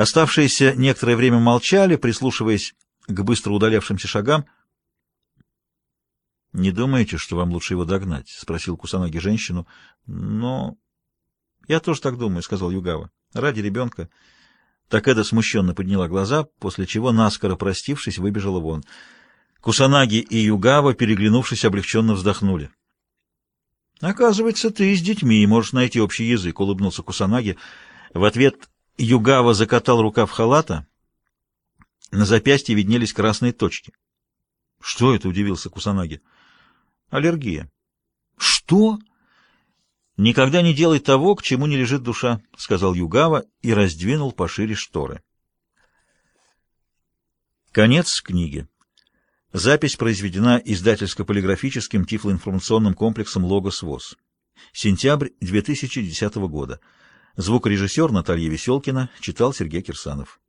Оставшиеся некоторое время молчали, прислушиваясь к быстро удалявшимся шагам. — Не думаете, что вам лучше его догнать? — спросил Кусанаги женщину. — Но... — Я тоже так думаю, — сказал Югава. — Ради ребенка. Такеда смущенно подняла глаза, после чего, наскоро простившись, выбежала вон. Кусанаги и Югава, переглянувшись, облегченно вздохнули. — Оказывается, ты с детьми можешь найти общий язык, — улыбнулся Кусанаги. В ответ Югава закатал рукав халата. На запястье виднелись красные точки. — Что это? — удивился Кусанаги. — Аллергия. — Что? — Никогда не делай того, к чему не лежит душа, — сказал Югава и раздвинул пошире шторы. Конец книги. Запись произведена издательско-полиграфическим тифлоинформационным комплексом «Логос ВОЗ». Сентябрь 2010 года. Звукорежиссер Наталья Веселкина читал Сергей Кирсанов.